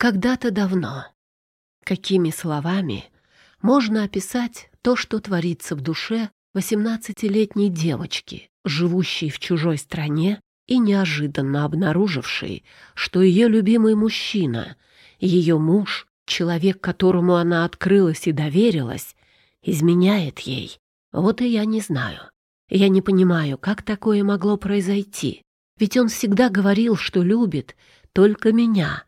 Когда-то давно. Какими словами можно описать то, что творится в душе восемнадцатилетней девочки, живущей в чужой стране и неожиданно обнаружившей, что ее любимый мужчина, ее муж, человек, которому она открылась и доверилась, изменяет ей. Вот и я не знаю. Я не понимаю, как такое могло произойти. Ведь он всегда говорил, что любит только меня,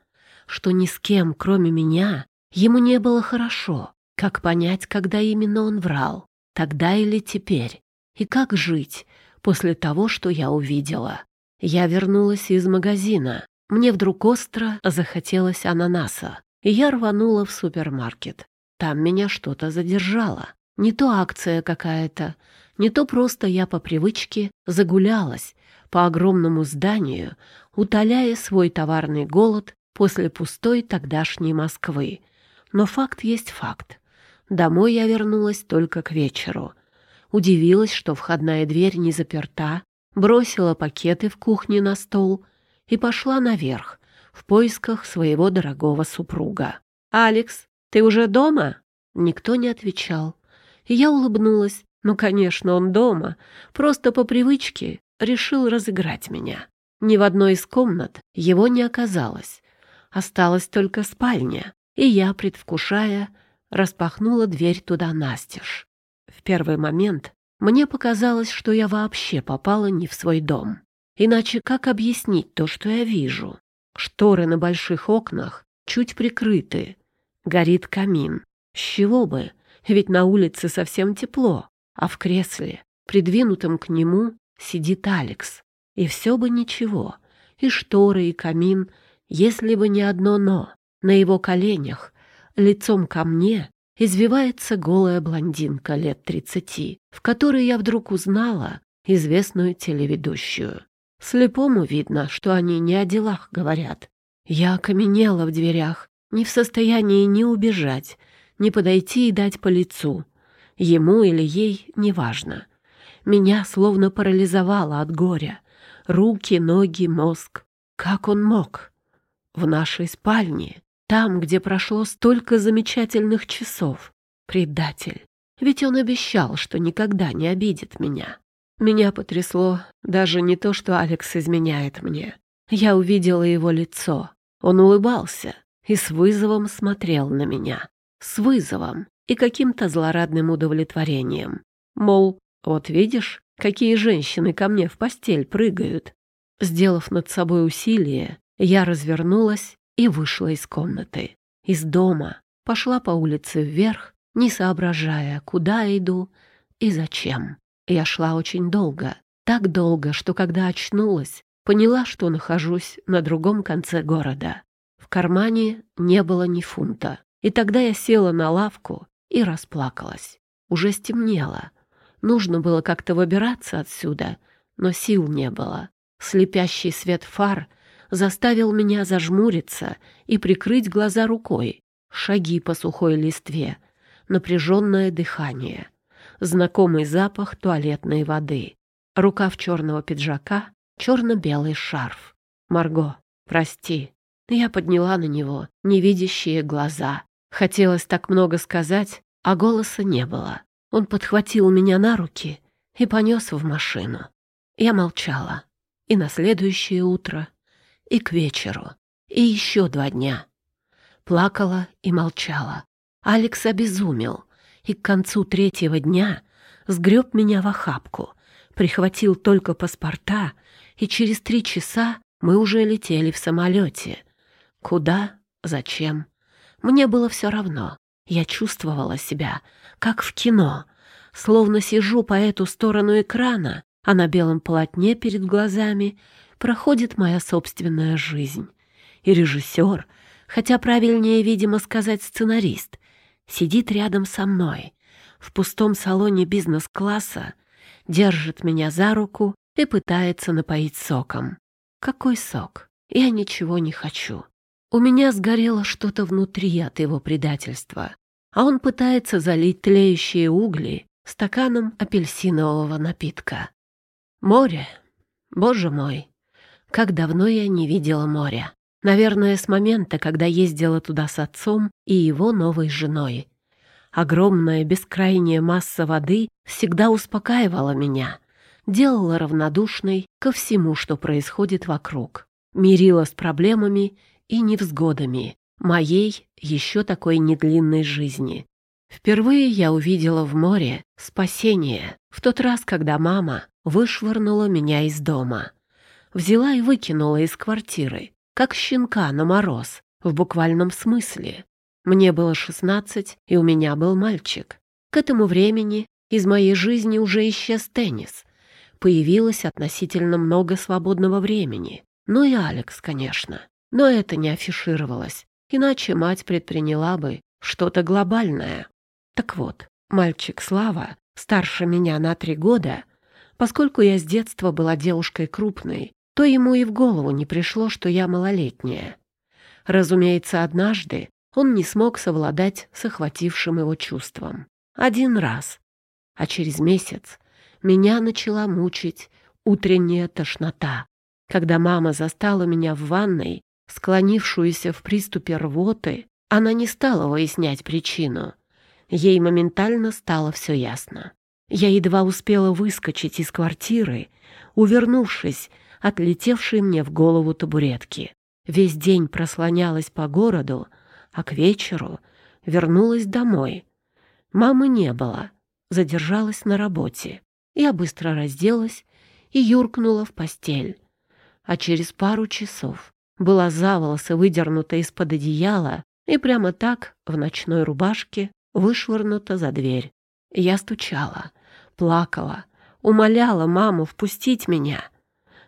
что ни с кем, кроме меня, ему не было хорошо. Как понять, когда именно он врал? Тогда или теперь? И как жить после того, что я увидела? Я вернулась из магазина. Мне вдруг остро захотелось ананаса, и я рванула в супермаркет. Там меня что-то задержало. Не то акция какая-то, не то просто я по привычке загулялась по огромному зданию, утоляя свой товарный голод после пустой тогдашней Москвы. Но факт есть факт. Домой я вернулась только к вечеру. Удивилась, что входная дверь не заперта, бросила пакеты в кухне на стол и пошла наверх в поисках своего дорогого супруга. «Алекс, ты уже дома?» Никто не отвечал. И я улыбнулась. Ну, конечно, он дома. Просто по привычке решил разыграть меня. Ни в одной из комнат его не оказалось. Осталась только спальня, и я, предвкушая, распахнула дверь туда настежь. В первый момент мне показалось, что я вообще попала не в свой дом. Иначе как объяснить то, что я вижу? Шторы на больших окнах чуть прикрыты. Горит камин. С чего бы? Ведь на улице совсем тепло. А в кресле, придвинутом к нему, сидит Алекс. И все бы ничего. И шторы, и камин, если бы не одно «но». На его коленях, лицом ко мне, извивается голая блондинка лет тридцати, в которой я вдруг узнала известную телеведущую. Слепому видно, что они не о делах говорят. Я окаменела в дверях, не в состоянии ни убежать, ни подойти и дать по лицу. Ему или ей — неважно. Меня словно парализовало от горя. Руки, ноги, мозг. Как он мог? В нашей спальне, там, где прошло столько замечательных часов. Предатель. Ведь он обещал, что никогда не обидит меня. Меня потрясло даже не то, что Алекс изменяет мне. Я увидела его лицо. Он улыбался и с вызовом смотрел на меня. С вызовом и каким-то злорадным удовлетворением. Мол, вот видишь, какие женщины ко мне в постель прыгают. Сделав над собой усилие, я развернулась и вышла из комнаты. Из дома пошла по улице вверх, не соображая, куда иду и зачем. Я шла очень долго, так долго, что когда очнулась, поняла, что нахожусь на другом конце города. В кармане не было ни фунта. И тогда я села на лавку и расплакалась. Уже стемнело. Нужно было как-то выбираться отсюда, но сил не было. Слепящий свет фар — заставил меня зажмуриться и прикрыть глаза рукой. Шаги по сухой листве, напряженное дыхание, знакомый запах туалетной воды, рукав черного пиджака, черно-белый шарф. «Марго, прости». Я подняла на него невидящие глаза. Хотелось так много сказать, а голоса не было. Он подхватил меня на руки и понес в машину. Я молчала. И на следующее утро и к вечеру, и еще два дня. Плакала и молчала. Алекс обезумел, и к концу третьего дня сгреб меня в охапку, прихватил только паспорта, и через три часа мы уже летели в самолете. Куда? Зачем? Мне было все равно. Я чувствовала себя, как в кино, словно сижу по эту сторону экрана, а на белом полотне перед глазами проходит моя собственная жизнь. И режиссер, хотя правильнее, видимо, сказать сценарист, сидит рядом со мной в пустом салоне бизнес-класса, держит меня за руку и пытается напоить соком. Какой сок? Я ничего не хочу. У меня сгорело что-то внутри от его предательства, а он пытается залить тлеющие угли стаканом апельсинового напитка. Море. Боже мой, как давно я не видела моря. Наверное, с момента, когда ездила туда с отцом и его новой женой. Огромная бескрайняя масса воды всегда успокаивала меня, делала равнодушной ко всему, что происходит вокруг, мирила с проблемами и невзгодами моей еще такой недлинной жизни. Впервые я увидела в море спасение в тот раз, когда мама вышвырнула меня из дома. Взяла и выкинула из квартиры, как щенка на мороз, в буквальном смысле. Мне было шестнадцать, и у меня был мальчик. К этому времени из моей жизни уже исчез теннис. Появилось относительно много свободного времени. Ну и Алекс, конечно. Но это не афишировалось, иначе мать предприняла бы что-то глобальное. Так вот, мальчик Слава, старше меня на три года, поскольку я с детства была девушкой крупной, то ему и в голову не пришло, что я малолетняя. Разумеется, однажды он не смог совладать с охватившим его чувством. Один раз. А через месяц меня начала мучить утренняя тошнота. Когда мама застала меня в ванной, склонившуюся в приступе рвоты, она не стала выяснять причину. Ей моментально стало все ясно. Я едва успела выскочить из квартиры, увернувшись от летевшей мне в голову табуретки. Весь день прослонялась по городу, а к вечеру вернулась домой. Мамы не было, задержалась на работе. Я быстро разделась и юркнула в постель. А через пару часов была за волосы выдернута из-под одеяла и прямо так, в ночной рубашке, вышвырнута за дверь. Я стучала, плакала, умоляла маму впустить меня.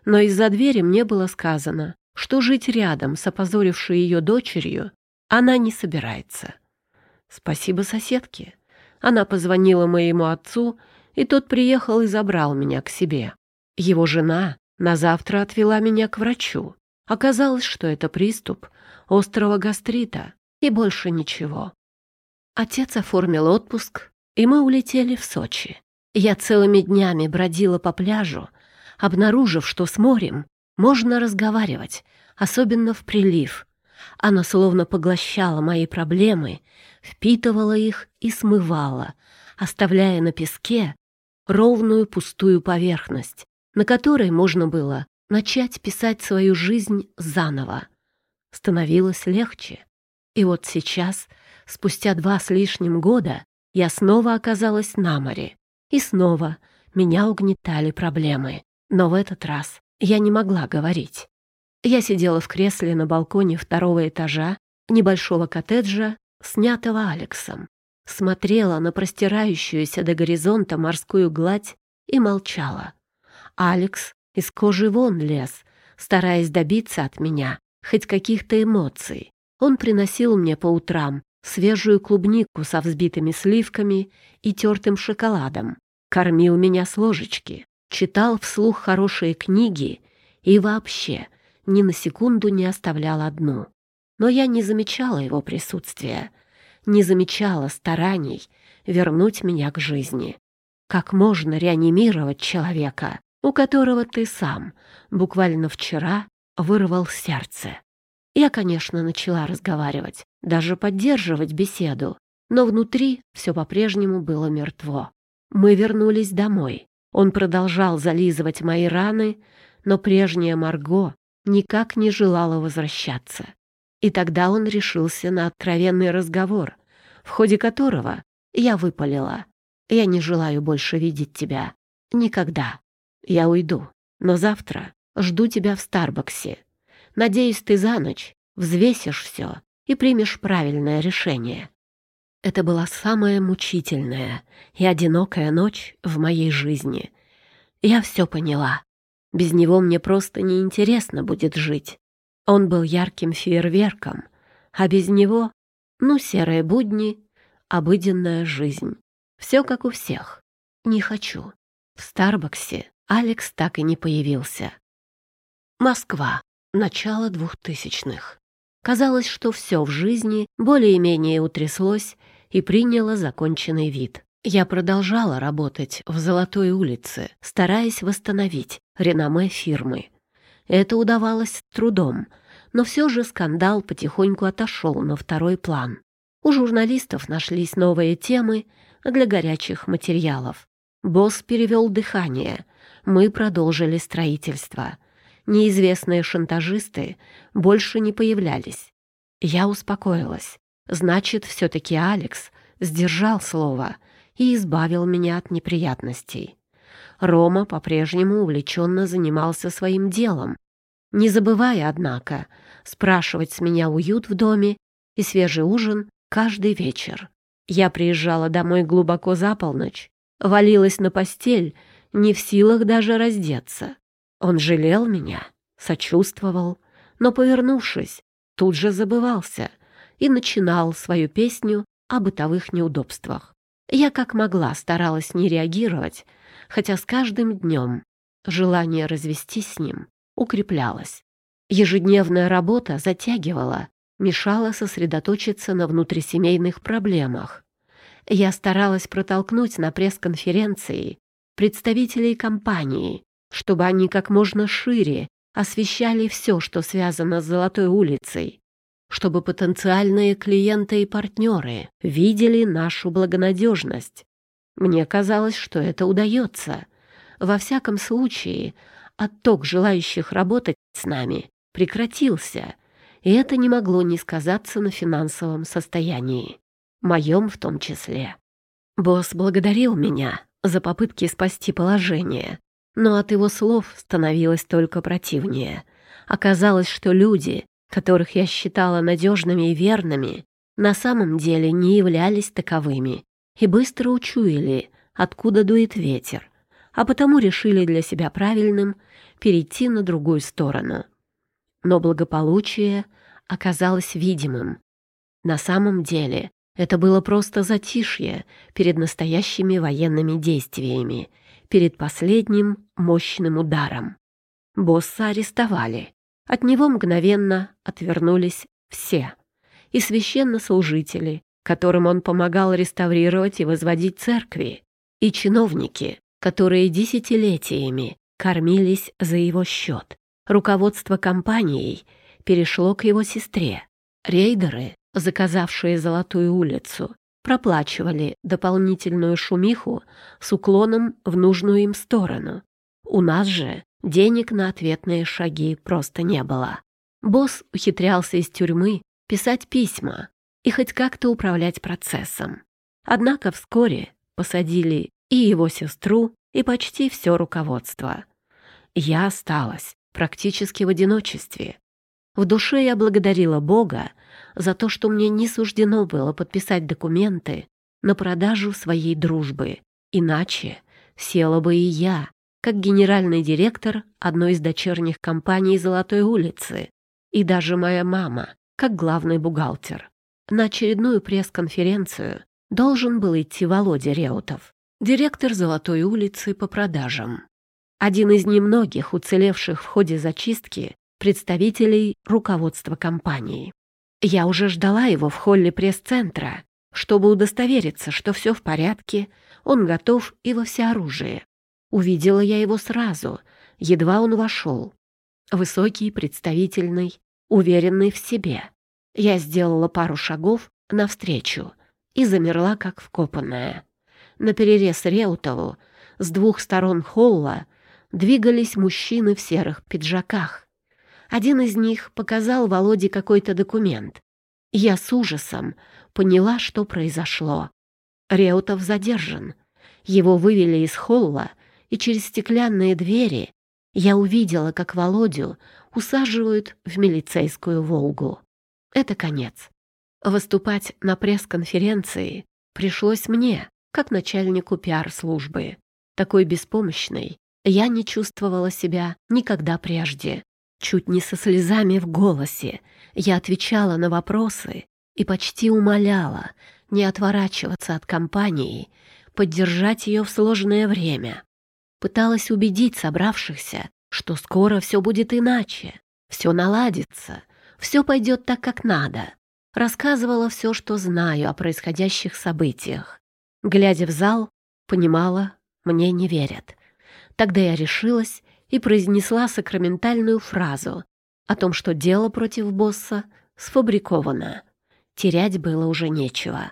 Но из-за двери мне было сказано, что жить рядом с опозорившей ее дочерью она не собирается. Спасибо соседке. Она позвонила моему отцу, и тот приехал и забрал меня к себе. Его жена на завтра отвела меня к врачу. Оказалось, что это приступ острого гастрита и больше ничего. Отец оформил отпуск, и мы улетели в Сочи. Я целыми днями бродила по пляжу, обнаружив, что с морем можно разговаривать, особенно в прилив. Оно словно поглощало мои проблемы, впитывало их и смывало, оставляя на песке ровную пустую поверхность, на которой можно было начать писать свою жизнь заново. Становилось легче. И вот сейчас спустя два с лишним года я снова оказалась на море. И снова меня угнетали проблемы. Но в этот раз я не могла говорить. Я сидела в кресле на балконе второго этажа небольшого коттеджа, снятого Алексом. Смотрела на простирающуюся до горизонта морскую гладь и молчала. Алекс из кожи вон лез, стараясь добиться от меня хоть каких-то эмоций. Он приносил мне по утрам свежую клубнику со взбитыми сливками и тертым шоколадом, кормил меня с ложечки, читал вслух хорошие книги и вообще ни на секунду не оставлял одну. Но я не замечала его присутствия, не замечала стараний вернуть меня к жизни. Как можно реанимировать человека, у которого ты сам буквально вчера вырвал сердце? Я, конечно, начала разговаривать, даже поддерживать беседу, но внутри все по-прежнему было мертво. Мы вернулись домой. Он продолжал зализывать мои раны, но прежняя Марго никак не желала возвращаться. И тогда он решился на откровенный разговор, в ходе которого я выпалила. «Я не желаю больше видеть тебя. Никогда. Я уйду. Но завтра жду тебя в Старбаксе. Надеюсь, ты за ночь взвесишь все и примешь правильное решение. Это была самая мучительная и одинокая ночь в моей жизни. Я все поняла. Без него мне просто неинтересно будет жить. Он был ярким фейерверком, а без него, ну, серые будни, обыденная жизнь. Все как у всех. Не хочу. В Старбаксе Алекс так и не появился. Москва. Начало двухтысячных. Казалось, что все в жизни более-менее утряслось и приняло законченный вид. Я продолжала работать в Золотой улице, стараясь восстановить реноме фирмы. Это удавалось трудом, но все же скандал потихоньку отошел на второй план. У журналистов нашлись новые темы для горячих материалов. Босс перевел дыхание. Мы продолжили строительство. Неизвестные шантажисты больше не появлялись. Я успокоилась. Значит, все-таки Алекс сдержал слово и избавил меня от неприятностей. Рома по-прежнему увлеченно занимался своим делом, не забывая, однако, спрашивать с меня уют в доме и свежий ужин каждый вечер. Я приезжала домой глубоко за полночь, валилась на постель, не в силах даже раздеться. Он жалел меня, сочувствовал, но, повернувшись, тут же забывался и начинал свою песню о бытовых неудобствах. Я как могла старалась не реагировать, хотя с каждым днем желание развестись с ним укреплялось. Ежедневная работа затягивала, мешала сосредоточиться на внутрисемейных проблемах. Я старалась протолкнуть на пресс-конференции представителей компании, чтобы они как можно шире освещали все, что связано с Золотой улицей, чтобы потенциальные клиенты и партнеры видели нашу благонадежность. Мне казалось, что это удается. Во всяком случае, отток желающих работать с нами прекратился, и это не могло не сказаться на финансовом состоянии, моем в том числе. Босс благодарил меня за попытки спасти положение, но от его слов становилось только противнее. Оказалось, что люди, которых я считала надежными и верными, на самом деле не являлись таковыми и быстро учуяли, откуда дует ветер, а потому решили для себя правильным перейти на другую сторону. Но благополучие оказалось видимым. На самом деле это было просто затишье перед настоящими военными действиями, перед последним мощным ударом. Босса арестовали. От него мгновенно отвернулись все. И священнослужители, которым он помогал реставрировать и возводить церкви, и чиновники, которые десятилетиями кормились за его счет. Руководство компанией перешло к его сестре. Рейдеры, заказавшие Золотую улицу, проплачивали дополнительную шумиху с уклоном в нужную им сторону. У нас же денег на ответные шаги просто не было. Босс ухитрялся из тюрьмы писать письма и хоть как-то управлять процессом. Однако вскоре посадили и его сестру, и почти все руководство. Я осталась практически в одиночестве. В душе я благодарила Бога за то, что мне не суждено было подписать документы на продажу своей дружбы. Иначе села бы и я, как генеральный директор одной из дочерних компаний Золотой улицы, и даже моя мама, как главный бухгалтер. На очередную пресс-конференцию должен был идти Володя Реутов, директор Золотой улицы по продажам. Один из немногих уцелевших в ходе зачистки представителей руководства компании. Я уже ждала его в холле пресс-центра, чтобы удостовериться, что все в порядке, он готов и во всеоружии. Увидела я его сразу, едва он вошел. Высокий, представительный, уверенный в себе. Я сделала пару шагов навстречу и замерла, как вкопанная. На перерез Реутову с двух сторон холла двигались мужчины в серых пиджаках. Один из них показал Володе какой-то документ. Я с ужасом поняла, что произошло. Реутов задержан. Его вывели из холла, и через стеклянные двери я увидела, как Володю усаживают в милицейскую «Волгу». Это конец. Выступать на пресс-конференции пришлось мне, как начальнику пиар-службы. Такой беспомощной я не чувствовала себя никогда прежде. Чуть не со слезами в голосе я отвечала на вопросы и почти умоляла не отворачиваться от компании, поддержать ее в сложное время. Пыталась убедить собравшихся, что скоро все будет иначе, все наладится, все пойдет так, как надо. Рассказывала все, что знаю о происходящих событиях. Глядя в зал, понимала, мне не верят. Тогда я решилась и произнесла сакраментальную фразу о том, что дело против босса сфабриковано. Терять было уже нечего.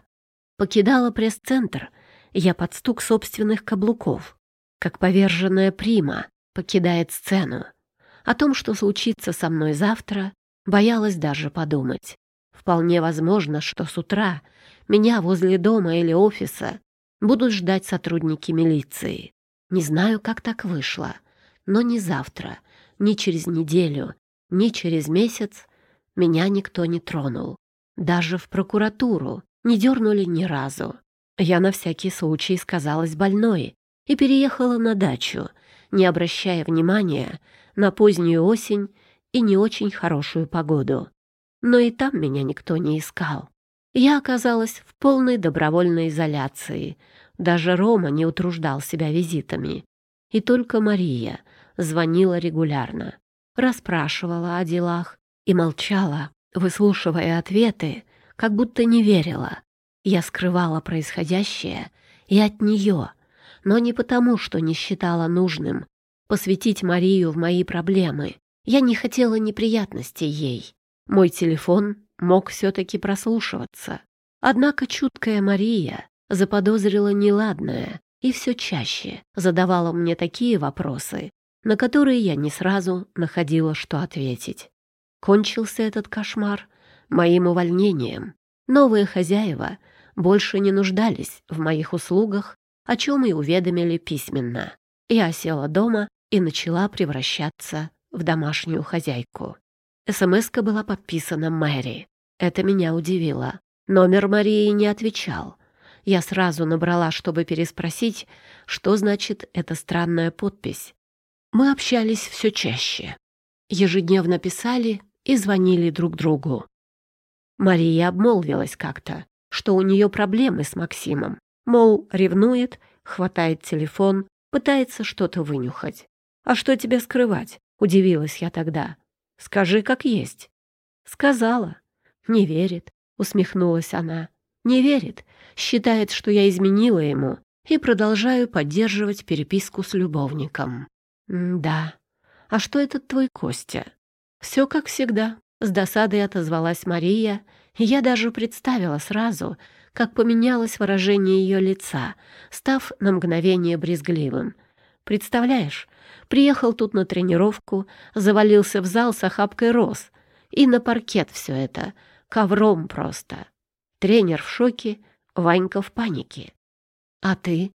Покидала пресс-центр я под стук собственных каблуков, как поверженная прима покидает сцену. О том, что случится со мной завтра, боялась даже подумать. Вполне возможно, что с утра меня возле дома или офиса будут ждать сотрудники милиции. Не знаю, как так вышло, но ни завтра, ни через неделю, ни через месяц меня никто не тронул. Даже в прокуратуру не дернули ни разу. Я на всякий случай сказалась больной и переехала на дачу, не обращая внимания на позднюю осень и не очень хорошую погоду. Но и там меня никто не искал. Я оказалась в полной добровольной изоляции. Даже Рома не утруждал себя визитами. И только Мария звонила регулярно, расспрашивала о делах и молчала, выслушивая ответы, как будто не верила. Я скрывала происходящее и от нее, но не потому, что не считала нужным посвятить Марию в мои проблемы. Я не хотела неприятностей ей. Мой телефон мог все-таки прослушиваться. Однако чуткая Мария заподозрила неладное и все чаще задавала мне такие вопросы, на которые я не сразу находила, что ответить. Кончился этот кошмар моим увольнением. Новые хозяева больше не нуждались в моих услугах, о чем и уведомили письменно. Я села дома и начала превращаться в домашнюю хозяйку. СМСка была подписана Мэри. Это меня удивило. Номер Марии не отвечал. Я сразу набрала, чтобы переспросить, что значит эта странная подпись. Мы общались все чаще. Ежедневно писали и звонили друг другу. Мария обмолвилась как-то, что у нее проблемы с Максимом. Мол, ревнует, хватает телефон, пытается что-то вынюхать. «А что тебе скрывать?» — удивилась я тогда. «Скажи, как есть». «Сказала». «Не верит», — усмехнулась она. «Не верит, считает, что я изменила ему и продолжаю поддерживать переписку с любовником». «Да. А что этот твой Костя?» «Все как всегда», — с досадой отозвалась Мария, я даже представила сразу, как поменялось выражение ее лица, став на мгновение брезгливым. «Представляешь, приехал тут на тренировку, завалился в зал с охапкой роз, и на паркет все это, ковром просто. Тренер в шоке, Ванька в панике. А ты?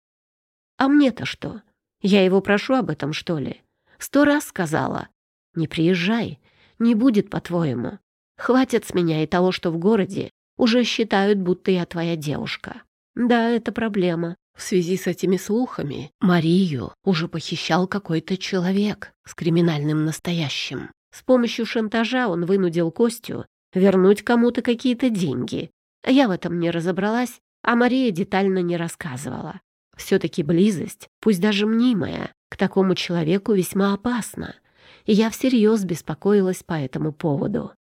А мне-то что? Я его прошу об этом, что ли? Сто раз сказала. Не приезжай, не будет, по-твоему. Хватит с меня и того, что в городе уже считают, будто я твоя девушка. Да, это проблема. В связи с этими слухами Марию уже похищал какой-то человек с криминальным настоящим. С помощью шантажа он вынудил Костю вернуть кому-то какие-то деньги. Я в этом не разобралась, а Мария детально не рассказывала. Все-таки близость, пусть даже мнимая, к такому человеку весьма опасна, и я всерьез беспокоилась по этому поводу.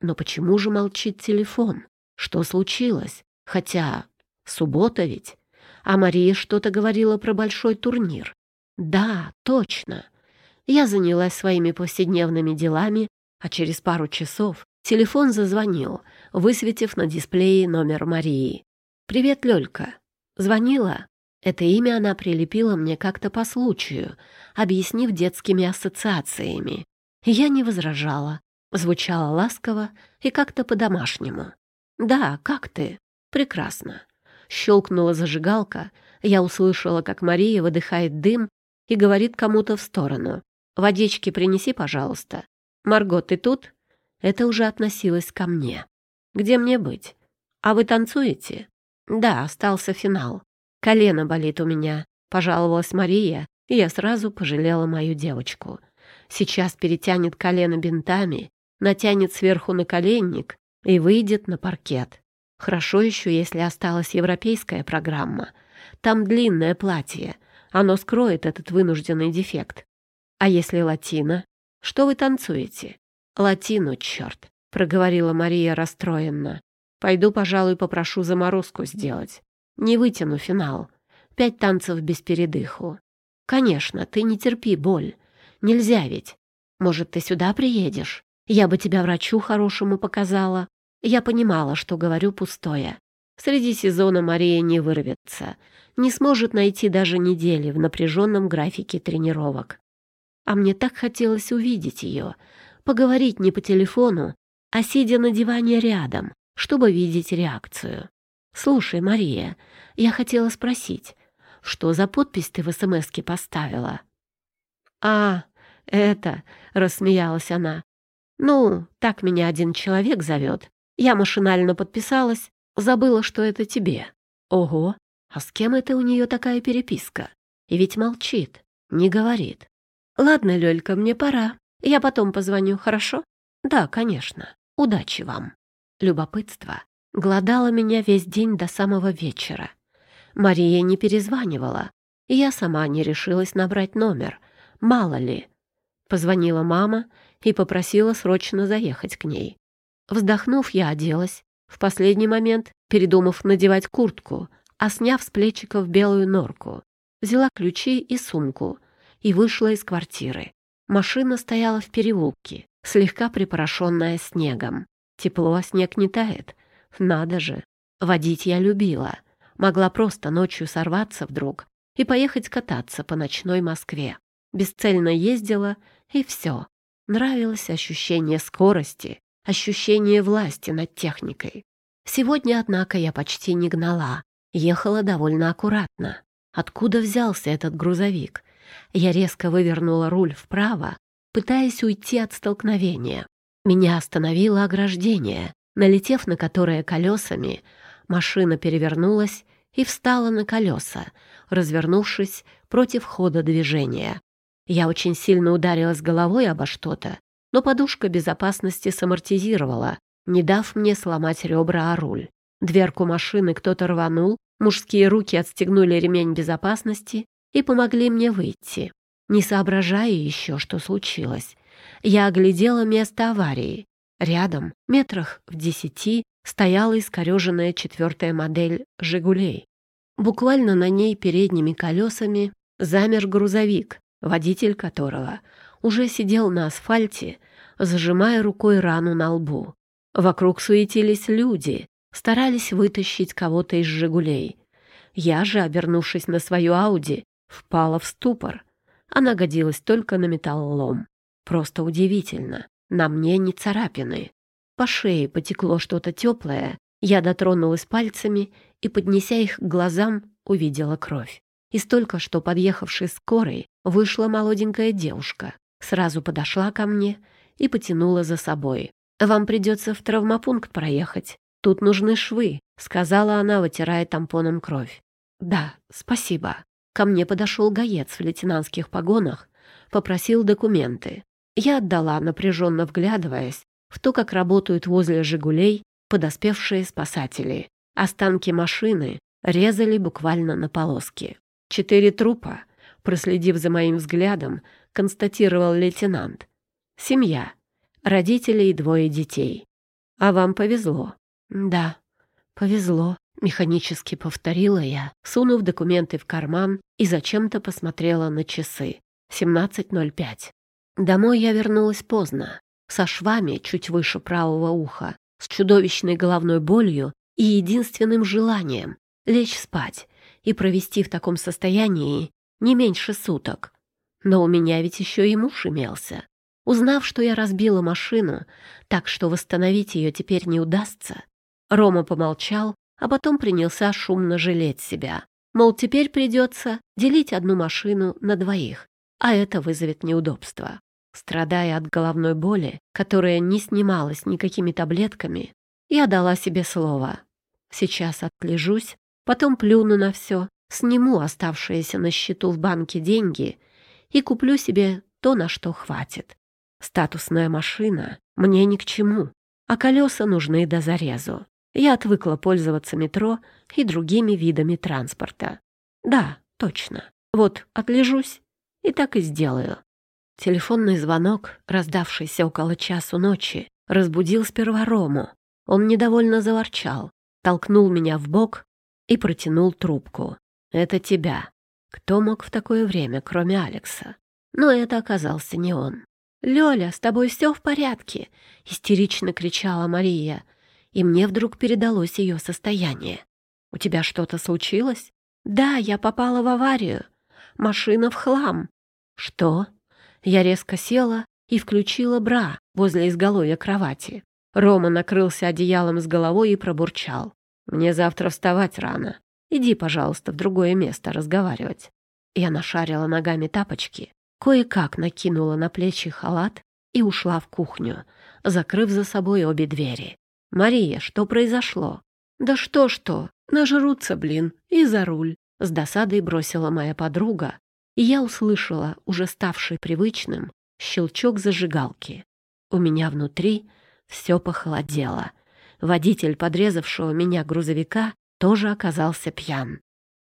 Но почему же молчит телефон? Что случилось? Хотя суббота ведь. А Мария что-то говорила про большой турнир. Да, точно. Я занялась своими повседневными делами, а через пару часов телефон зазвонил, высветив на дисплее номер Марии. «Привет, Лёлька. Звонила?» Это имя она прилепила мне как-то по случаю, объяснив детскими ассоциациями. Я не возражала, звучала ласково и как-то по-домашнему. «Да, как ты?» «Прекрасно». Щелкнула зажигалка, я услышала, как Мария выдыхает дым и говорит кому-то в сторону. «Водички принеси, пожалуйста». «Марго, ты тут?» Это уже относилось ко мне. «Где мне быть?» «А вы танцуете?» «Да, остался финал. Колено болит у меня», — пожаловалась Мария, и я сразу пожалела мою девочку. Сейчас перетянет колено бинтами, натянет сверху наколенник и выйдет на паркет. Хорошо еще, если осталась европейская программа. Там длинное платье. Оно скроет этот вынужденный дефект. А если латина? Что вы танцуете? Латину, черт, проговорила Мария расстроенно. Пойду, пожалуй, попрошу заморозку сделать. Не вытяну финал. Пять танцев без передыху. Конечно, ты не терпи боль. Нельзя ведь. Может, ты сюда приедешь? Я бы тебя врачу хорошему показала. Я понимала, что говорю пустое. Среди сезона Мария не вырвется, не сможет найти даже недели в напряженном графике тренировок. А мне так хотелось увидеть ее, поговорить не по телефону, а сидя на диване рядом, чтобы видеть реакцию. «Слушай, Мария, я хотела спросить, что за подпись ты в СМСке поставила?» «А, это...» — рассмеялась она. «Ну, так меня один человек зовет. Я машинально подписалась, забыла, что это тебе». «Ого, а с кем это у нее такая переписка? И ведь молчит, не говорит. Ладно, Лёлька, мне пора. Я потом позвоню, хорошо? Да, конечно. Удачи вам. Любопытство гладало меня весь день до самого вечера. Мария не перезванивала, я сама не решилась набрать номер. Мало ли. Позвонила мама и попросила срочно заехать к ней. Вздохнув, я оделась. В последний момент, передумав надевать куртку, а сняв с плечиков белую норку, взяла ключи и сумку и вышла из квартиры. Машина стояла в переулке, слегка припорошенная снегом. Тепло, а снег не тает. Надо же. Водить я любила. Могла просто ночью сорваться вдруг и поехать кататься по ночной Москве. Бесцельно ездила, и все. Нравилось ощущение скорости, ощущение власти над техникой. Сегодня, однако, я почти не гнала, Ехала довольно аккуратно. Откуда взялся этот грузовик? Я резко вывернула руль вправо, пытаясь уйти от столкновения. Меня остановило ограждение, налетев на которое колесами, машина перевернулась и встала на колеса, развернувшись против хода движения. Я очень сильно ударилась головой обо что-то, но подушка безопасности самортизировала, не дав мне сломать ребра о руль. Дверку машины кто-то рванул, мужские руки отстегнули ремень безопасности и помогли мне выйти. Не соображая еще, что случилось, я оглядела место аварии. Рядом, метрах в десяти, стояла искореженная четвертая модель «Жигулей». Буквально на ней передними колесами замер грузовик, водитель которого уже сидел на асфальте, зажимая рукой рану на лбу. Вокруг суетились люди, старались вытащить кого-то из «Жигулей». Я же, обернувшись на свою Ауди, впала в ступор. Она годилась только на металлолом. Просто удивительно. На мне не царапины. По шее потекло что-то теплое. Я дотронулась пальцами и, поднеся их к глазам, увидела кровь. Из только что подъехавшей скорой вышла молоденькая девушка. Сразу подошла ко мне и потянула за собой. «Вам придется в травмопункт проехать. «Тут нужны швы», — сказала она, вытирая тампоном кровь. «Да, спасибо». Ко мне подошел гаец в лейтенантских погонах, попросил документы. Я отдала, напряженно вглядываясь в то, как работают возле «Жигулей» подоспевшие спасатели. Останки машины резали буквально на полоски. Четыре трупа, проследив за моим взглядом, констатировал лейтенант. Семья, родители и двое детей. А вам повезло. «Да, повезло», — механически повторила я, сунув документы в карман и зачем-то посмотрела на часы. 17.05. Домой я вернулась поздно, со швами чуть выше правого уха, с чудовищной головной болью и единственным желанием — лечь спать и провести в таком состоянии не меньше суток. Но у меня ведь еще и муж имелся. Узнав, что я разбила машину, так что восстановить ее теперь не удастся, Рома помолчал, а потом принялся шумно жалеть себя. Мол, теперь придется делить одну машину на двоих, а это вызовет неудобства. Страдая от головной боли, которая не снималась никакими таблетками, я дала себе слово. Сейчас отлежусь, потом плюну на все, сниму оставшиеся на счету в банке деньги и куплю себе то, на что хватит. Статусная машина мне ни к чему, а колеса нужны до зарезу. Я отвыкла пользоваться метро и другими видами транспорта. Да, точно. Вот отлежусь и так и сделаю. Телефонный звонок, раздавшийся около часу ночи, разбудил сперва Рому. Он недовольно заворчал, толкнул меня в бок и протянул трубку. «Это тебя. Кто мог в такое время, кроме Алекса?» Но это оказался не он. «Лёля, с тобой все в порядке?» — истерично кричала Мария. И мне вдруг передалось ее состояние. «У тебя что-то случилось?» «Да, я попала в аварию. Машина в хлам». «Что?» Я резко села и включила бра возле изголовья кровати. Рома накрылся одеялом с головой и пробурчал. «Мне завтра вставать рано. Иди, пожалуйста, в другое место разговаривать». Я нашарила ногами тапочки, кое-как накинула на плечи халат и ушла в кухню, закрыв за собой обе двери. «Мария, что произошло?» «Да что-что, нажрутся, блин, и за руль», — с досадой бросила моя подруга, и я услышала, уже ставший привычным, щелчок зажигалки. У меня внутри все похолодело. Водитель подрезавшего меня грузовика тоже оказался пьян.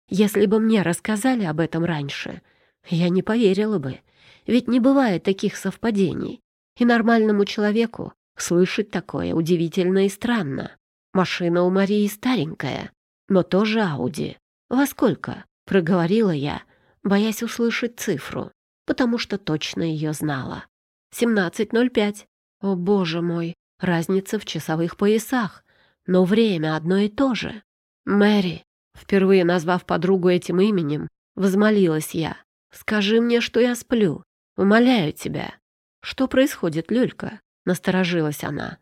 Если бы мне рассказали об этом раньше, я не поверила бы. Ведь не бывает таких совпадений. И нормальному человеку слышать такое удивительно и странно. Машина у Марии старенькая, но тоже Ауди. «Во сколько?» — проговорила я, боясь услышать цифру, потому что точно ее знала. «Семнадцать ноль пять». О, боже мой, разница в часовых поясах, но время одно и то же. «Мэри», впервые назвав подругу этим именем, взмолилась я. «Скажи мне, что я сплю. Умоляю тебя». «Что происходит, Люлька?» — насторожилась она.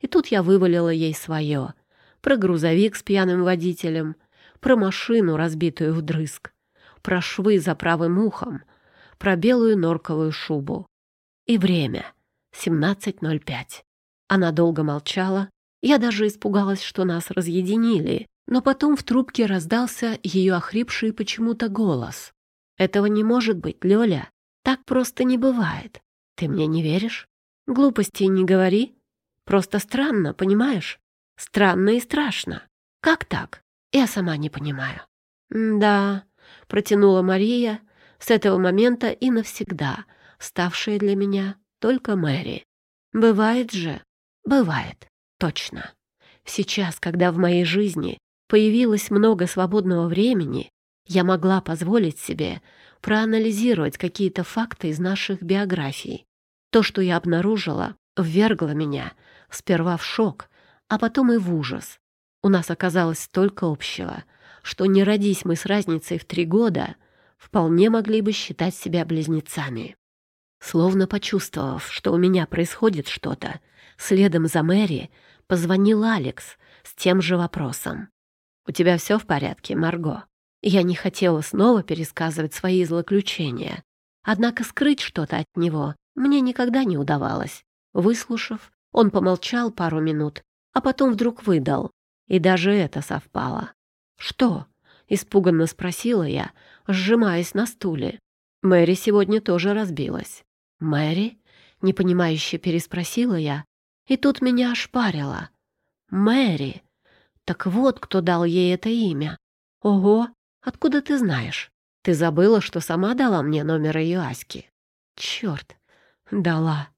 И тут я вывалила ей свое. Про грузовик с пьяным водителем, про машину, разбитую вдрызг, про швы за правым ухом, про белую норковую шубу. И время — 17.05. Она долго молчала. Я даже испугалась, что нас разъединили. Но потом в трубке раздался ее охрипший почему-то голос. «Этого не может быть, Лёля. Так просто не бывает. Ты мне не веришь? Глупостей не говори. Просто странно, понимаешь? Странно и страшно. Как так? Я сама не понимаю». «Да», — протянула Мария, с этого момента и навсегда, ставшая для меня только Мэри. «Бывает же?» «Бывает, точно. Сейчас, когда в моей жизни появилось много свободного времени, я могла позволить себе проанализировать какие-то факты из наших биографий. То, что я обнаружила, ввергло меня сперва в шок, а потом и в ужас. У нас оказалось столько общего, что не родись мы с разницей в три года, вполне могли бы считать себя близнецами. Словно почувствовав, что у меня происходит что-то, следом за Мэри позвонил Алекс с тем же вопросом. «У тебя все в порядке, Марго?» Я не хотела снова пересказывать свои злоключения. Однако скрыть что-то от него мне никогда не удавалось. Выслушав, он помолчал пару минут, а потом вдруг выдал. И даже это совпало. «Что?» — испуганно спросила я, сжимаясь на стуле. Мэри сегодня тоже разбилась. «Мэри?» — непонимающе переспросила я, и тут меня ошпарило. «Мэри!» Так вот, кто дал ей это имя. Ого, откуда ты знаешь? Ты забыла, что сама дала мне номер ее Аськи? Черт, дала.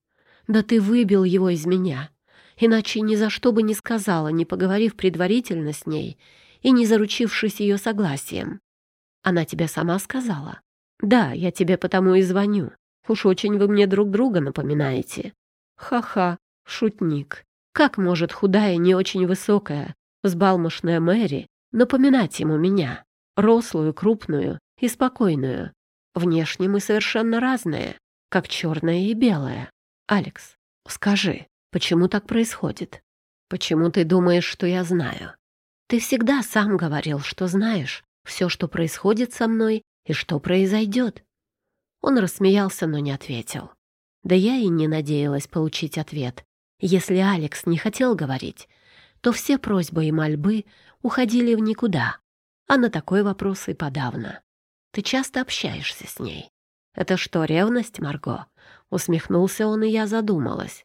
Да ты выбил его из меня. Иначе ни за что бы не сказала, не поговорив предварительно с ней и не заручившись ее согласием. Она тебе сама сказала? Да, я тебе потому и звоню. Уж очень вы мне друг друга напоминаете. Ха-ха, шутник. Как может худая, не очень высокая, Взбалмошная Мэри напоминать ему меня, рослую, крупную и спокойную. Внешне мы совершенно разные, как черное и белое. Алекс, скажи, почему так происходит? Почему ты думаешь, что я знаю? Ты всегда сам говорил, что знаешь все, что происходит со мной и что произойдет. Он рассмеялся, но не ответил. Да я и не надеялась получить ответ. Если Алекс не хотел говорить, то все просьбы и мольбы уходили в никуда, а на такой вопрос и подавно. Ты часто общаешься с ней. Это что, ревность, Марго? Усмехнулся он, и я задумалась.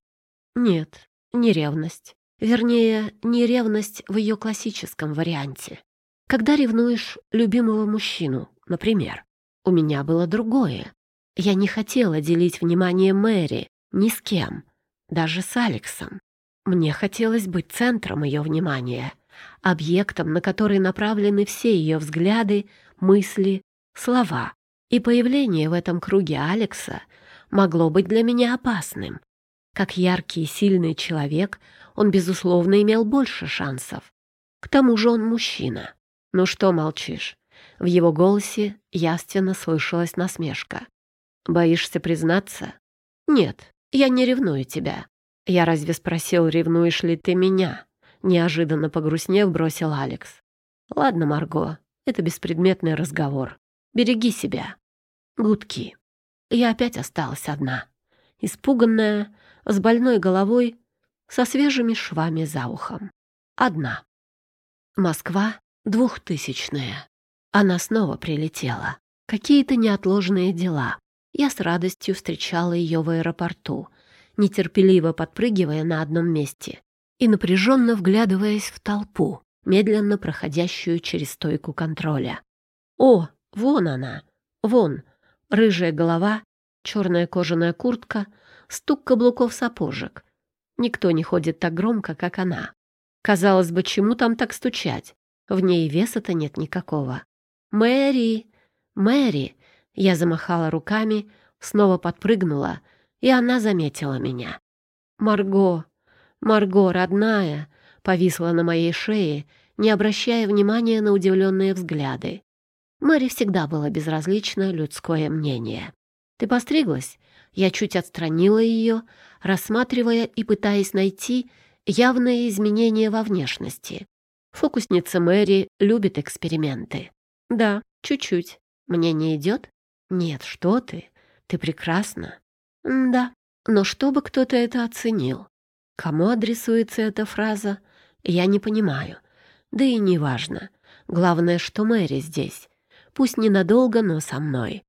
Нет, не ревность. Вернее, не ревность в ее классическом варианте. Когда ревнуешь любимого мужчину, например, у меня было другое. Я не хотела делить внимание Мэри ни с кем, даже с Алексом. Мне хотелось быть центром ее внимания, объектом, на который направлены все ее взгляды, мысли, слова. И появление в этом круге Алекса могло быть для меня опасным. Как яркий и сильный человек, он, безусловно, имел больше шансов. К тому же он мужчина. «Ну что молчишь?» В его голосе яственно слышалась насмешка. «Боишься признаться?» «Нет, я не ревную тебя. Я разве спросил, ревнуешь ли ты меня?» Неожиданно погрустнев, бросил Алекс. «Ладно, Марго, это беспредметный разговор. Береги себя». Гудки. Я опять осталась одна. Испуганная, с больной головой, со свежими швами за ухом. Одна. Москва, двухтысячная. Она снова прилетела. Какие-то неотложные дела. Я с радостью встречала ее в аэропорту, нетерпеливо подпрыгивая на одном месте и напряженно вглядываясь в толпу, медленно проходящую через стойку контроля. О, вон она! Вон! Рыжая голова, черная кожаная куртка, стук каблуков сапожек. Никто не ходит так громко, как она. Казалось бы, чему там так стучать? В ней веса-то нет никакого. «Мэри! Мэри!» Я замахала руками, снова подпрыгнула, и она заметила меня. «Марго! Марго, родная!» повисла на моей шее, не обращая внимания на удивленные взгляды. Мэри всегда было безразлично людское мнение. «Ты постриглась?» Я чуть отстранила ее, рассматривая и пытаясь найти явные изменения во внешности. Фокусница Мэри любит эксперименты. «Да, чуть-чуть. Мне не идет?» «Нет, что ты. Ты прекрасна». «Да, но чтобы кто-то это оценил. Кому адресуется эта фраза, я не понимаю. Да и не важно. Главное, что Мэри здесь. Пусть ненадолго, но со мной.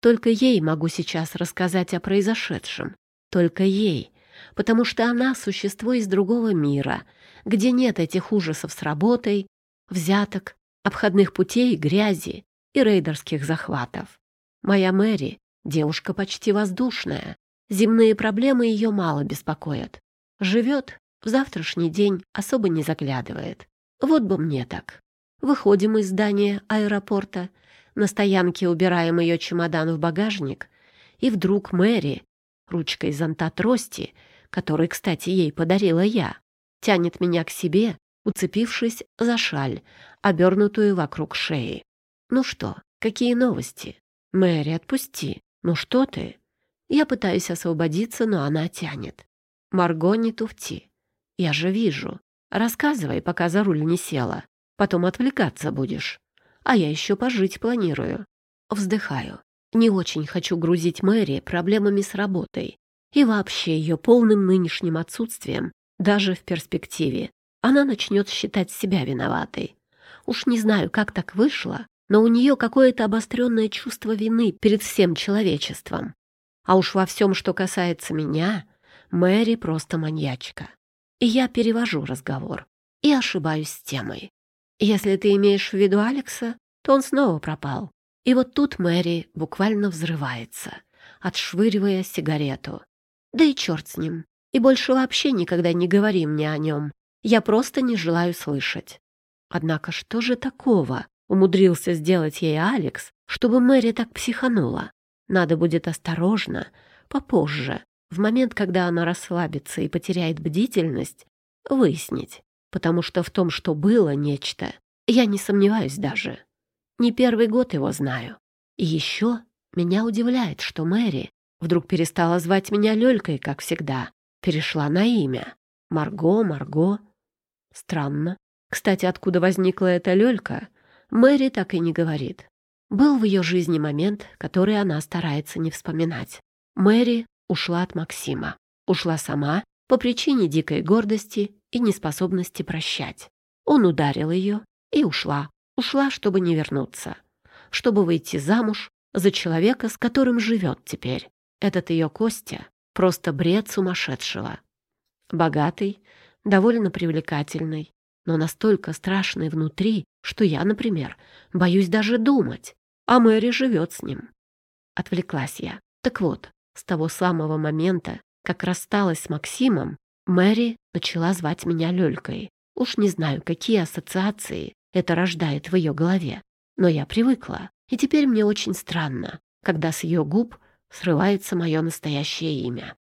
Только ей могу сейчас рассказать о произошедшем. Только ей. Потому что она — существо из другого мира, где нет этих ужасов с работой, взяток, обходных путей, грязи и рейдерских захватов. Моя Мэри — девушка почти воздушная. Земные проблемы ее мало беспокоят. Живет, в завтрашний день особо не заглядывает. Вот бы мне так. Выходим из здания аэропорта, на стоянке убираем ее чемодан в багажник, и вдруг Мэри, ручкой зонта трости, который, кстати, ей подарила я, тянет меня к себе, уцепившись за шаль, обернутую вокруг шеи. «Ну что, какие новости?» «Мэри, отпусти. Ну что ты?» Я пытаюсь освободиться, но она тянет. «Марго, не туфти. Я же вижу. Рассказывай, пока за руль не села. Потом отвлекаться будешь. А я еще пожить планирую». Вздыхаю. Не очень хочу грузить Мэри проблемами с работой и вообще ее полным нынешним отсутствием даже в перспективе она начнет считать себя виноватой. Уж не знаю, как так вышло, но у нее какое-то обостренное чувство вины перед всем человечеством. А уж во всем, что касается меня, Мэри просто маньячка. И я перевожу разговор и ошибаюсь с темой. Если ты имеешь в виду Алекса, то он снова пропал. И вот тут Мэри буквально взрывается, отшвыривая сигарету. Да и черт с ним. И больше вообще никогда не говори мне о нем. Я просто не желаю слышать. Однако что же такого умудрился сделать ей Алекс, чтобы Мэри так психанула? Надо будет осторожно, попозже, в момент, когда она расслабится и потеряет бдительность, выяснить. Потому что в том, что было нечто, я не сомневаюсь даже. Не первый год его знаю. И еще меня удивляет, что Мэри вдруг перестала звать меня Лёлькой, как всегда. Перешла на имя. Марго, Марго. Странно. Кстати, откуда возникла эта Лёлька, Мэри так и не говорит. Был в ее жизни момент, который она старается не вспоминать. Мэри ушла от Максима. Ушла сама по причине дикой гордости и неспособности прощать. Он ударил ее и ушла. Ушла, чтобы не вернуться. Чтобы выйти замуж за человека, с которым живет теперь. Этот ее Костя — просто бред сумасшедшего. Богатый, довольно привлекательный, но настолько страшный внутри, что я, например, боюсь даже думать, а Мэри живет с ним. Отвлеклась я. Так вот, с того самого момента, как рассталась с Максимом, Мэри начала звать меня Лёлькой. Уж не знаю, какие ассоциации это рождает в ее голове, но я привыкла, и теперь мне очень странно, когда с ее губ срывается мое настоящее имя.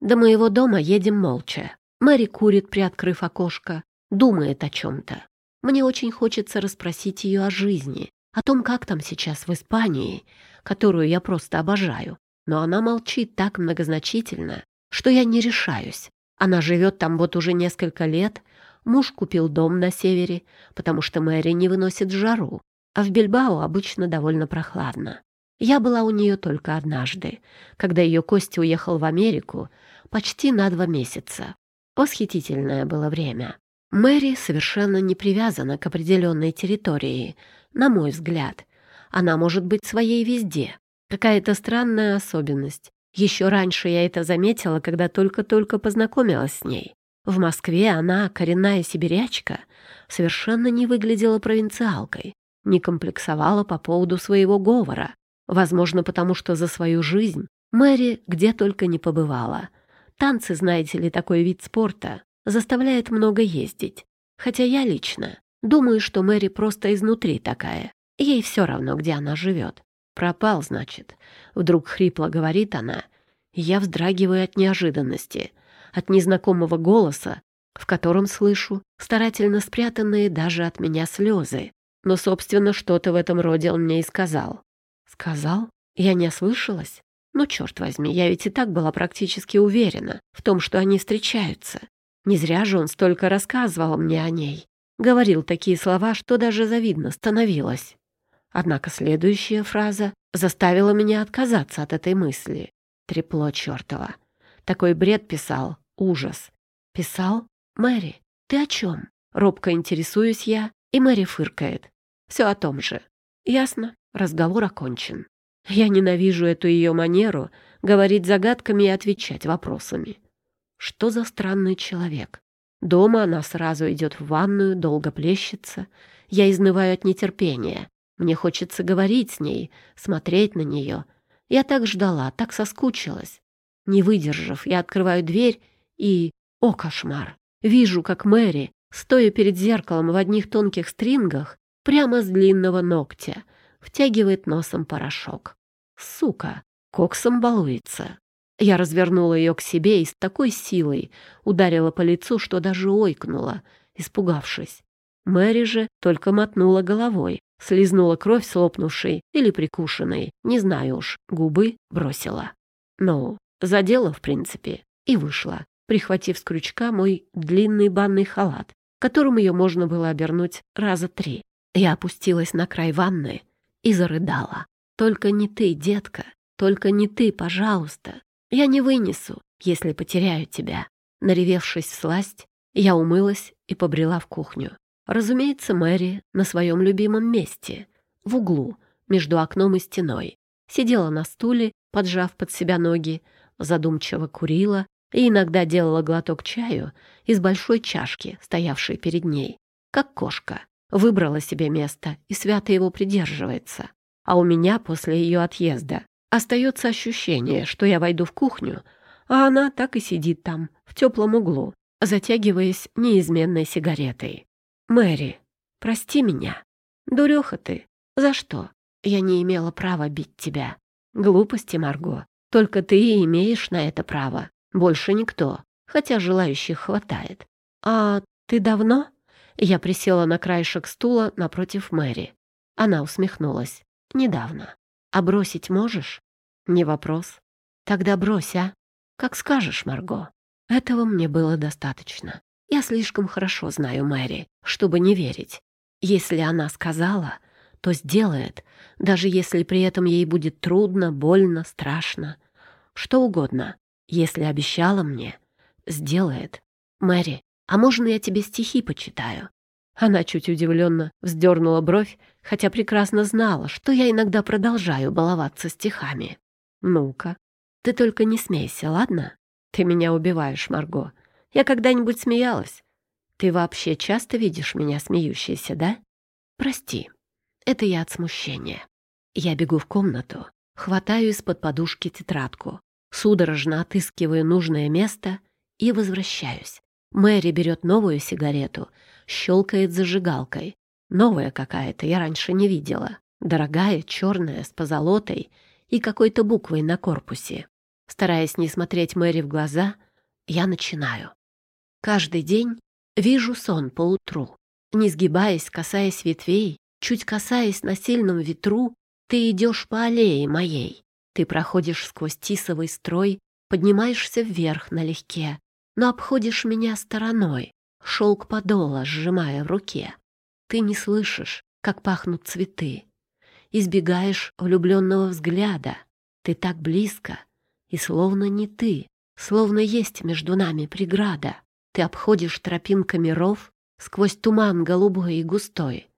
До моего дома едем молча. Мэри курит, приоткрыв окошко, думает о чем-то. Мне очень хочется расспросить ее о жизни, о том, как там сейчас в Испании, которую я просто обожаю. Но она молчит так многозначительно, что я не решаюсь. Она живет там вот уже несколько лет, муж купил дом на севере, потому что Мэри не выносит жару, а в Бильбао обычно довольно прохладно. Я была у нее только однажды, когда ее Костя уехал в Америку почти на два месяца. Восхитительное было время. Мэри совершенно не привязана к определенной территории, на мой взгляд. Она может быть своей везде. Какая-то странная особенность. Еще раньше я это заметила, когда только-только познакомилась с ней. В Москве она, коренная сибирячка, совершенно не выглядела провинциалкой, не комплексовала по поводу своего говора. Возможно, потому что за свою жизнь Мэри где только не побывала. Танцы, знаете ли, такой вид спорта, заставляет много ездить. Хотя я лично думаю, что Мэри просто изнутри такая. Ей все равно, где она живет. Пропал, значит. Вдруг хрипло говорит она. Я вздрагиваю от неожиданности, от незнакомого голоса, в котором слышу старательно спрятанные даже от меня слезы. Но, собственно, что-то в этом роде он мне и сказал. Сказал? Я не ослышалась? Ну, черт возьми, я ведь и так была практически уверена в том, что они встречаются. Не зря же он столько рассказывал мне о ней. Говорил такие слова, что даже завидно становилось. Однако следующая фраза заставила меня отказаться от этой мысли. Трепло чертова. Такой бред писал. Ужас. Писал? Мэри, ты о чем? Робко интересуюсь я, и Мэри фыркает. Все о том же. Ясно, разговор окончен. Я ненавижу эту ее манеру говорить загадками и отвечать вопросами. Что за странный человек? Дома она сразу идет в ванную, долго плещется. Я изнываю от нетерпения. Мне хочется говорить с ней, смотреть на нее. Я так ждала, так соскучилась. Не выдержав, я открываю дверь и... О, кошмар! Вижу, как Мэри, стоя перед зеркалом в одних тонких стрингах, прямо с длинного ногтя, втягивает носом порошок. Сука, коксом балуется. Я развернула ее к себе и с такой силой ударила по лицу, что даже ойкнула, испугавшись. Мэри же только мотнула головой, слизнула кровь слопнувшей или прикушенной, не знаю уж, губы бросила. Ну, задела, в принципе, и вышла, прихватив с крючка мой длинный банный халат, которым ее можно было обернуть раза три. Я опустилась на край ванны и зарыдала. «Только не ты, детка, только не ты, пожалуйста. Я не вынесу, если потеряю тебя. Наревевшись в сласть, я умылась и побрела в кухню. Разумеется, Мэри на своем любимом месте, в углу, между окном и стеной. Сидела на стуле, поджав под себя ноги, задумчиво курила и иногда делала глоток чаю из большой чашки, стоявшей перед ней, как кошка. Выбрала себе место и свято его придерживается. А у меня после ее отъезда Остается ощущение, что я войду в кухню, а она так и сидит там, в теплом углу, затягиваясь неизменной сигаретой. «Мэри, прости меня. Дуреха ты. За что? Я не имела права бить тебя. Глупости, Марго. Только ты и имеешь на это право. Больше никто, хотя желающих хватает. А ты давно?» Я присела на краешек стула напротив Мэри. Она усмехнулась. «Недавно. А бросить можешь? Не вопрос. Тогда брось, а? Как скажешь, Марго. Этого мне было достаточно. Я слишком хорошо знаю Мэри, чтобы не верить. Если она сказала, то сделает, даже если при этом ей будет трудно, больно, страшно. Что угодно. Если обещала мне, сделает. Мэри, а можно я тебе стихи почитаю? Она чуть удивленно вздернула бровь, хотя прекрасно знала, что я иногда продолжаю баловаться стихами. «Ну-ка, ты только не смейся, ладно? Ты меня убиваешь, Марго. Я когда-нибудь смеялась. Ты вообще часто видишь меня смеющейся, да? Прости, это я от смущения. Я бегу в комнату, хватаю из-под подушки тетрадку, судорожно отыскиваю нужное место и возвращаюсь. Мэри берет новую сигарету — щелкает зажигалкой. Новая какая-то, я раньше не видела. Дорогая, черная, с позолотой и какой-то буквой на корпусе. Стараясь не смотреть Мэри в глаза, я начинаю. Каждый день вижу сон поутру. Не сгибаясь, касаясь ветвей, чуть касаясь на сильном ветру, ты идешь по аллее моей. Ты проходишь сквозь тисовый строй, поднимаешься вверх налегке, но обходишь меня стороной, шелк подола сжимая в руке. Ты не слышишь, как пахнут цветы. Избегаешь влюбленного взгляда. Ты так близко, и словно не ты, словно есть между нами преграда. Ты обходишь тропинками ров сквозь туман голубой и густой.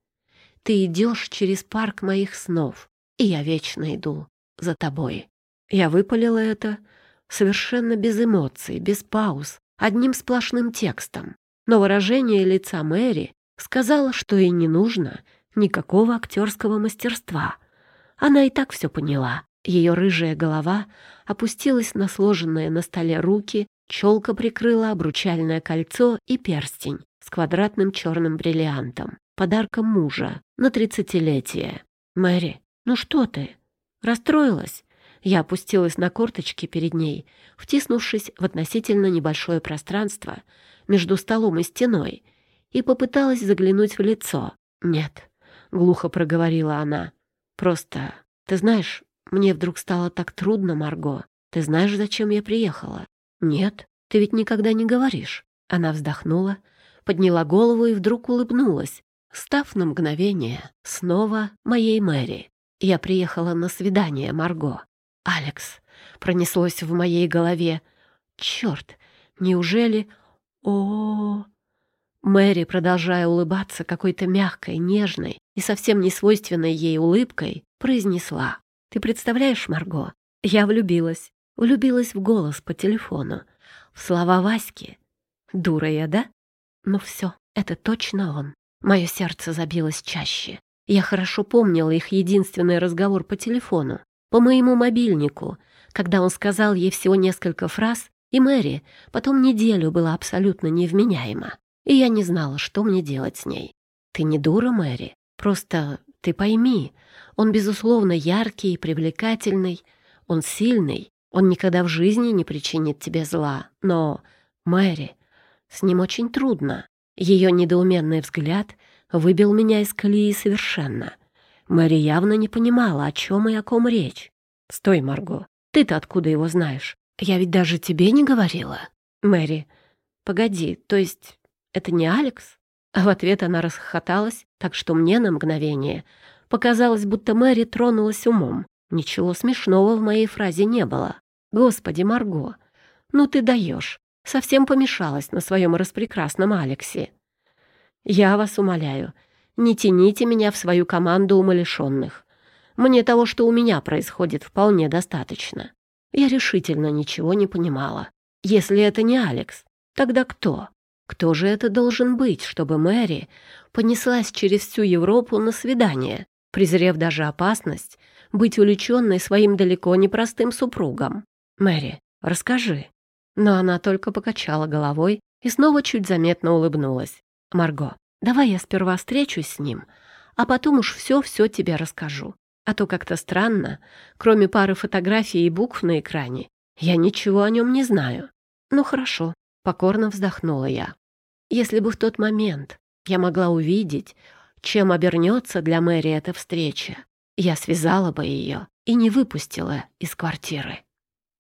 Ты идешь через парк моих снов, и я вечно иду за тобой. Я выпалила это совершенно без эмоций, без пауз, одним сплошным текстом. Но выражение лица Мэри сказала, что и не нужно никакого актерского мастерства. Она и так все поняла. Ее рыжая голова опустилась на сложенные на столе руки, челка прикрыла обручальное кольцо и перстень с квадратным черным бриллиантом, подарком мужа на тридцатилетие. «Мэри, ну что ты? Расстроилась?» Я опустилась на корточки перед ней, втиснувшись в относительно небольшое пространство между столом и стеной, и попыталась заглянуть в лицо. «Нет», — глухо проговорила она, — «просто, ты знаешь, мне вдруг стало так трудно, Марго. Ты знаешь, зачем я приехала?» «Нет, ты ведь никогда не говоришь». Она вздохнула, подняла голову и вдруг улыбнулась, став на мгновение снова моей Мэри. Я приехала на свидание, Марго. Алекс, пронеслось в моей голове. Черт, неужели... О, -о, -о, Мэри, продолжая улыбаться какой-то мягкой, нежной и совсем не свойственной ей улыбкой, произнесла. «Ты представляешь, Марго, я влюбилась. Влюбилась в голос по телефону. В слова Васьки. Дура я, да? Ну все, это точно он. Мое сердце забилось чаще. Я хорошо помнила их единственный разговор по телефону, по моему мобильнику, когда он сказал ей всего несколько фраз, и Мэри потом неделю была абсолютно невменяема, и я не знала, что мне делать с ней. «Ты не дура, Мэри, просто ты пойми, он, безусловно, яркий и привлекательный, он сильный, он никогда в жизни не причинит тебе зла, но, Мэри, с ним очень трудно». Ее недоуменный взгляд выбил меня из колеи совершенно. Мэри явно не понимала, о чем и о ком речь. «Стой, Марго, ты-то откуда его знаешь? Я ведь даже тебе не говорила». «Мэри, погоди, то есть это не Алекс?» А в ответ она расхохоталась, так что мне на мгновение показалось, будто Мэри тронулась умом. Ничего смешного в моей фразе не было. «Господи, Марго, ну ты даешь. Совсем помешалась на своем распрекрасном Алексе. Я вас умоляю, не тяните меня в свою команду умалишенных. Мне того, что у меня происходит, вполне достаточно. Я решительно ничего не понимала. Если это не Алекс, тогда кто? Кто же это должен быть, чтобы Мэри понеслась через всю Европу на свидание, презрев даже опасность быть увлеченной своим далеко не простым супругом? Мэри, расскажи. Но она только покачала головой и снова чуть заметно улыбнулась. Марго, давай я сперва встречусь с ним, а потом уж все-все тебе расскажу. А то как-то странно, кроме пары фотографий и букв на экране, я ничего о нем не знаю. Ну хорошо, покорно вздохнула я. Если бы в тот момент я могла увидеть, чем обернется для Мэри эта встреча, я связала бы ее и не выпустила из квартиры.